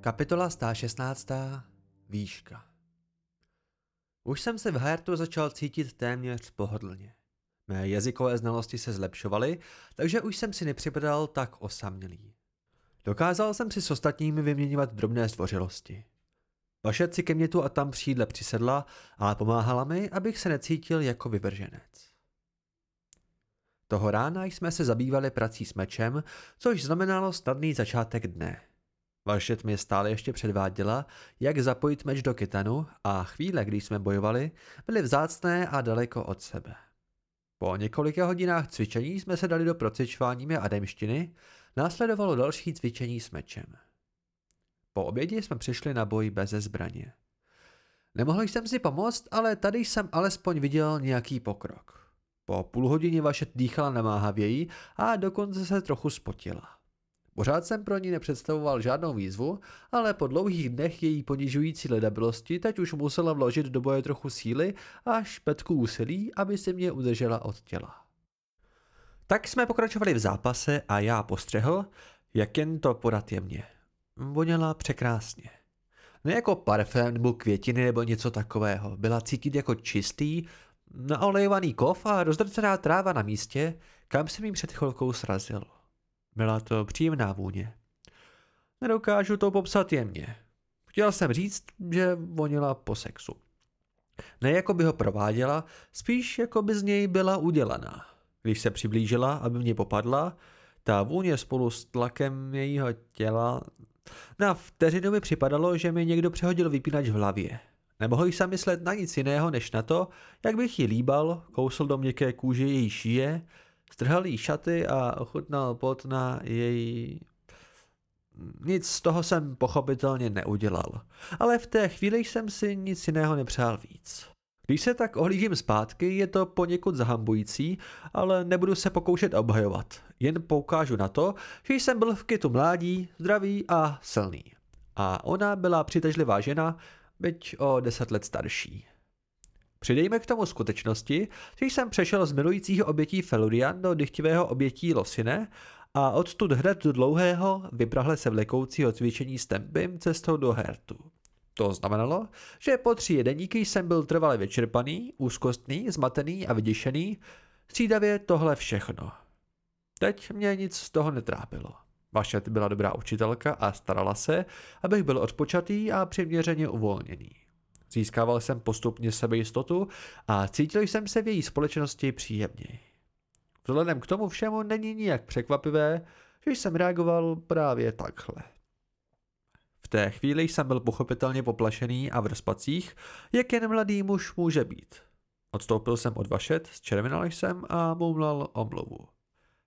Kapitola 116. Výška Už jsem se v Hertu začal cítit téměř pohodlně. Mé jazykové znalosti se zlepšovaly, takže už jsem si nepřipadal tak osamělý. Dokázal jsem si s ostatními vyměňovat drobné zdvořilosti. Vaše si ke mně tu a tam přídle přisedla, ale pomáhala mi, abych se necítil jako vyvrženec. Toho rána jsme se zabývali prací s mečem, což znamenalo snadný začátek dne. Vašet mi stále ještě předváděla, jak zapojit meč do kytanu a chvíle, kdy jsme bojovali, byly vzácné a daleko od sebe. Po několika hodinách cvičení jsme se dali do procvičování mé ademštiny, následovalo další cvičení s mečem. Po obědě jsme přišli na boj bez zbraně. Nemohl jsem si pomoct, ale tady jsem alespoň viděl nějaký pokrok. Po půl hodině vaše dýchala namáhavěji a dokonce se trochu spotila. Pořád jsem pro ní nepředstavoval žádnou výzvu, ale po dlouhých dnech její ponižující ledabilosti teď už musela vložit do boje trochu síly a špetku úsilí, aby se mě udržela od těla. Tak jsme pokračovali v zápase a já postřehl, jak jen to podat jemně. Voněla překrásně. Ne jako parfém nebo květiny nebo něco takového. Byla cítit jako čistý, naolejovaný kov a rozdrcená tráva na místě, kam jsem jim před chvilkou srazil. Byla to příjemná vůně. Nedokážu to popsat jemně. Chtěl jsem říct, že vonila po sexu. Ne jako by ho prováděla, spíš jako by z něj byla udělaná. Když se přiblížila, aby mě popadla, ta vůně spolu s tlakem jejího těla... Na vteřinu mi připadalo, že mi někdo přehodil vypínač v hlavě. Nemohl jsem myslet na nic jiného, než na to, jak bych ji líbal, kousl do měkké kůže její šíje, strhal jí šaty a ochutnal pot na její... Nic z toho jsem pochopitelně neudělal, ale v té chvíli jsem si nic jiného nepřál víc. Když se tak ohlížím zpátky, je to poněkud zahambující, ale nebudu se pokoušet obhajovat. Jen poukážu na to, že jsem byl v kytu mládí, zdravý a silný. A ona byla přitažlivá žena, byť o deset let starší. Přidejme k tomu skutečnosti, že jsem přešel z milujícího obětí Felurian do dychtivého obětí Losine a odtud hned do dlouhého, vyprahle se vlekoucího cvičení s tempem cestou do Hertu. To znamenalo, že po tři jedeníky jsem byl trvale vyčerpaný, úzkostný, zmatený a vyděšený, střídavě tohle všechno. Teď mě nic z toho netrápilo. Vašet byla dobrá učitelka a starala se, abych byl odpočatý a přiměřeně uvolněný. Získával jsem postupně sebejistotu a cítil jsem se v její společnosti příjemně. Vzhledem k tomu všemu není nijak překvapivé, že jsem reagoval právě takhle. Té chvíli jsem byl pochopitelně poplašený a v rozpacích, jak jen mladý muž může být. Odstoupil jsem od vašet, zčervenal jsem a mumlal omluvu.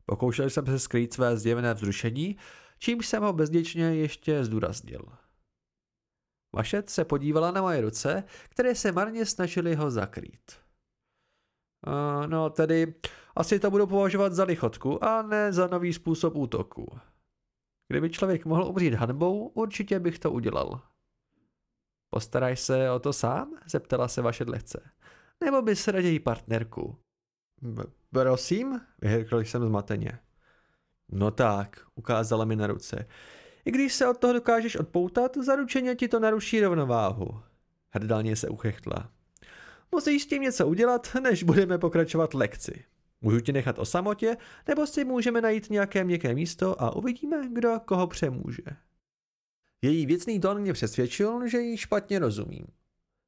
Pokoušel jsem se skrýt své zjevené vzrušení, čímž jsem ho bezděčně ještě zdůraznil. Vašet se podívala na moje ruce, které se marně snažily ho zakrýt. Uh, no tedy, asi to budu považovat za lichotku a ne za nový způsob útoku. Kdyby člověk mohl umřít hanbou, určitě bych to udělal. Postaraj se o to sám? zeptala se vaše lehce. Nebo bys raději partnerku? B- prosím? vyhrkl jsem zmateně. No tak, ukázala mi na ruce. I když se od toho dokážeš odpoutat, zaručeně ti to naruší rovnováhu. Hrdalně se uchechtla. Musíš s tím něco udělat, než budeme pokračovat lekci. Můžu ti nechat o samotě, nebo si můžeme najít nějaké měkké místo a uvidíme, kdo koho přemůže. Její věcný tón mě přesvědčil, že jí špatně rozumím.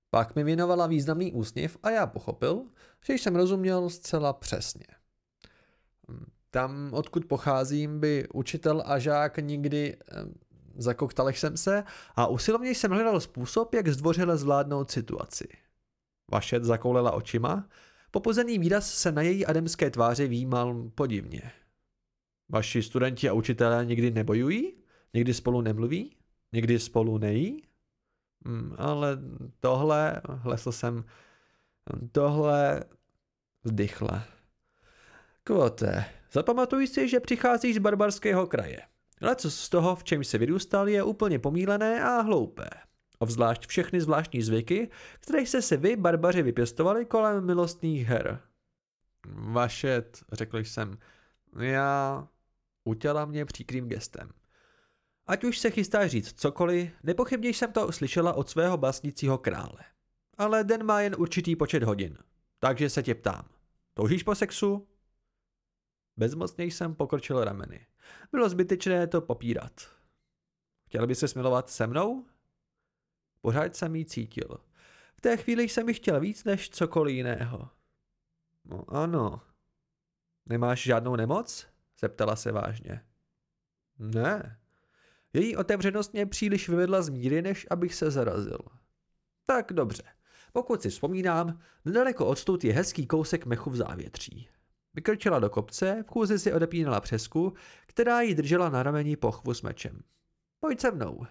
Pak mi věnovala významný úsměv a já pochopil, že jsem rozuměl zcela přesně. Tam, odkud pocházím, by učitel a žák nikdy eh, zakoktal jsem se a usilovně jsem hledal způsob, jak zdvořile zvládnout situaci. Vašet zakoulela očima, popozený výraz se na její ademské tváři výjímal podivně. Vaši studenti a učitelé nikdy nebojují? Nikdy spolu nemluví? Nikdy spolu nejí? Hmm, ale tohle, hlesl jsem, tohle vzdychle. Kvote, Zapamatuj si, že přicházíš z barbarského kraje. Leco z toho, v čem se vyrůstal, je úplně pomílené a hloupé. Obzvlášť všechny zvláštní zvyky, které jste si vy, barbaři, vypěstovali kolem milostných her. Vašet, řekl jsem, já... Utěla mě příkrým gestem. Ať už se chystá říct cokoliv, nepochybně jsem to slyšela od svého básnícího krále. Ale den má jen určitý počet hodin, takže se tě ptám. Toužíš po sexu? Bezmocně jsem pokročil rameny. Bylo zbytečné to popírat. Chtěl by se smilovat se mnou? Pořád jsem jí cítil. V té chvíli jsem ji chtěl víc než cokoliv jiného. No ano. Nemáš žádnou nemoc? Zeptala se vážně. Ne. Její otevřenost mě příliš vyvedla z míry, než abych se zarazil. Tak dobře. Pokud si vzpomínám, nedaleko odstud je hezký kousek mechu v závětří. Vykrčila do kopce, v kůzi si odepínala přesku, která ji držela na rameni pochvu s mečem. Pojď se mnou.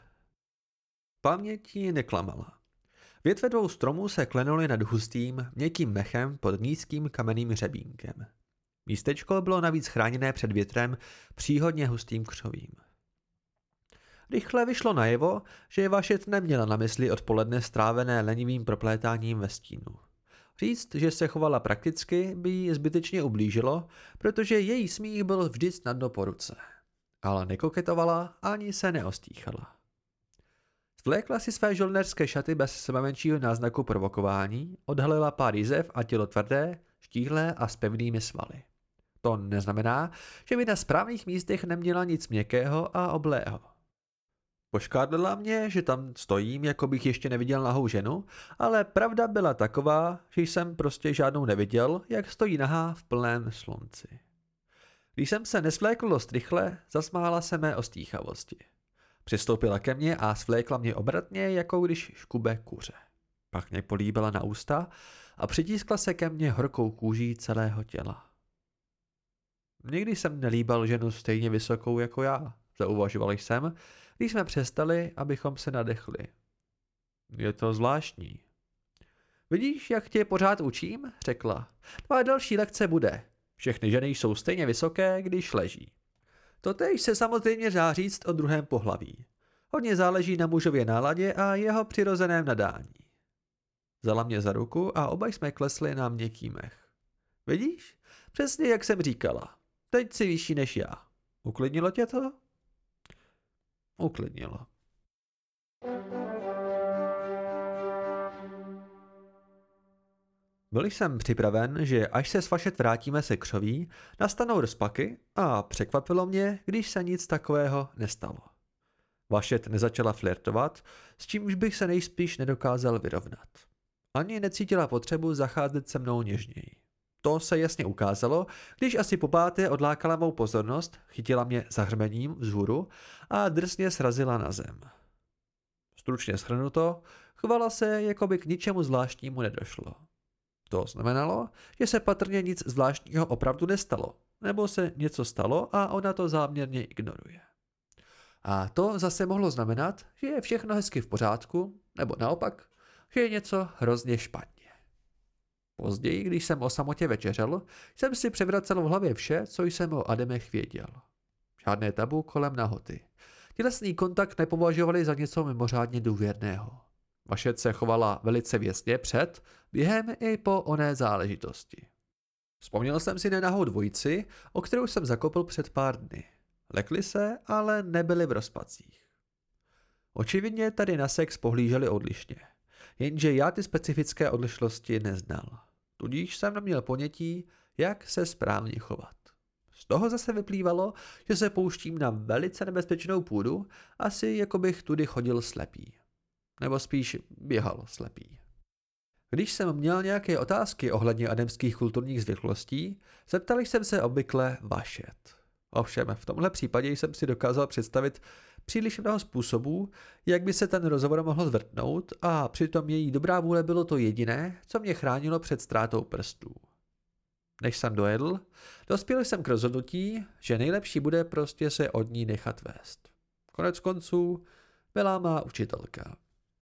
Paměť ji neklamala. Větve dvou stromů se klenuly nad hustým, měkkým mechem pod nízkým kamenným hřebínkem. Místečko bylo navíc chráněné před větrem příhodně hustým křovím. Rychle vyšlo najevo, že Vašet neměla na mysli odpoledne strávené lenivým proplétáním ve stínu. Říct, že se chovala prakticky, by jí zbytečně ublížilo, protože její smích byl vždy snadno po ruce. Ale nekoketovala ani se neostýchala. Zvlékla si své žolnerské šaty bez sebe menšího náznaku provokování, odhalila pár jizev a tělo tvrdé, štíhlé a s pevnými svaly. To neznamená, že by na správných místech neměla nic měkkého a oblého. Poškádlila mě, že tam stojím, jako bych ještě neviděl nahou ženu, ale pravda byla taková, že jsem prostě žádnou neviděl, jak stojí nahá v plném slunci. Když jsem se nesvlékl dost rychle, zasmála se mé ostýchavosti. Přistoupila ke mně a svlékla mě obratně, jako když škube kuře. Pak mě políbila na ústa a přitískla se ke mně horkou kůží celého těla. Nikdy jsem nelíbal ženu stejně vysokou jako já, zauvažoval jsem, když jsme přestali, abychom se nadechli. Je to zvláštní. Vidíš, jak tě pořád učím? řekla. Tvá další lekce bude. Všechny ženy jsou stejně vysoké, když leží. Totež se samozřejmě dá říct o druhém pohlaví. Hodně záleží na mužově náladě a jeho přirozeném nadání. Vzala mě za ruku a oba jsme klesli na měkký mech. Vidíš? Přesně jak jsem říkala. Teď si vyšší než já. Uklidnilo tě to? Uklidnilo. Byl jsem připraven, že až se s Vašet vrátíme se křoví, nastanou rozpaky a překvapilo mě, když se nic takového nestalo. Vašet nezačala flirtovat, s čímž bych se nejspíš nedokázal vyrovnat. Ani necítila potřebu zacházet se mnou něžněji. To se jasně ukázalo, když asi po páté odlákala mou pozornost, chytila mě zahřmením vzhůru a drsně srazila na zem. Stručně shrnuto, chovala se, jako by k ničemu zvláštnímu nedošlo. To znamenalo, že se patrně nic zvláštního opravdu nestalo, nebo se něco stalo a ona to záměrně ignoruje. A to zase mohlo znamenat, že je všechno hezky v pořádku, nebo naopak, že je něco hrozně špatně. Později, když jsem o samotě večeřel, jsem si převracel v hlavě vše, co jsem o Ademech věděl. Žádné tabu kolem nahoty. Tělesný kontakt nepovažovali za něco mimořádně důvěrného. Vaše se chovala velice věsně před, během i po oné záležitosti. Vzpomněl jsem si nenahou dvojici, o kterou jsem zakopl před pár dny. Lekli se, ale nebyli v rozpacích. Očividně tady na sex pohlíželi odlišně, jenže já ty specifické odlišnosti neznal. Tudíž jsem neměl ponětí, jak se správně chovat. Z toho zase vyplývalo, že se pouštím na velice nebezpečnou půdu, asi jako bych tudy chodil slepý. Nebo spíš běhal slepý. Když jsem měl nějaké otázky ohledně ademských kulturních zvyklostí, zeptal jsem se obvykle Vašet. Ovšem, v tomhle případě jsem si dokázal představit příliš mnoho způsobů, jak by se ten rozhovor mohl zvrtnout a přitom její dobrá vůle bylo to jediné, co mě chránilo před ztrátou prstů. Než jsem dojedl, dospěl jsem k rozhodnutí, že nejlepší bude prostě se od ní nechat vést. Konec konců byla má učitelka.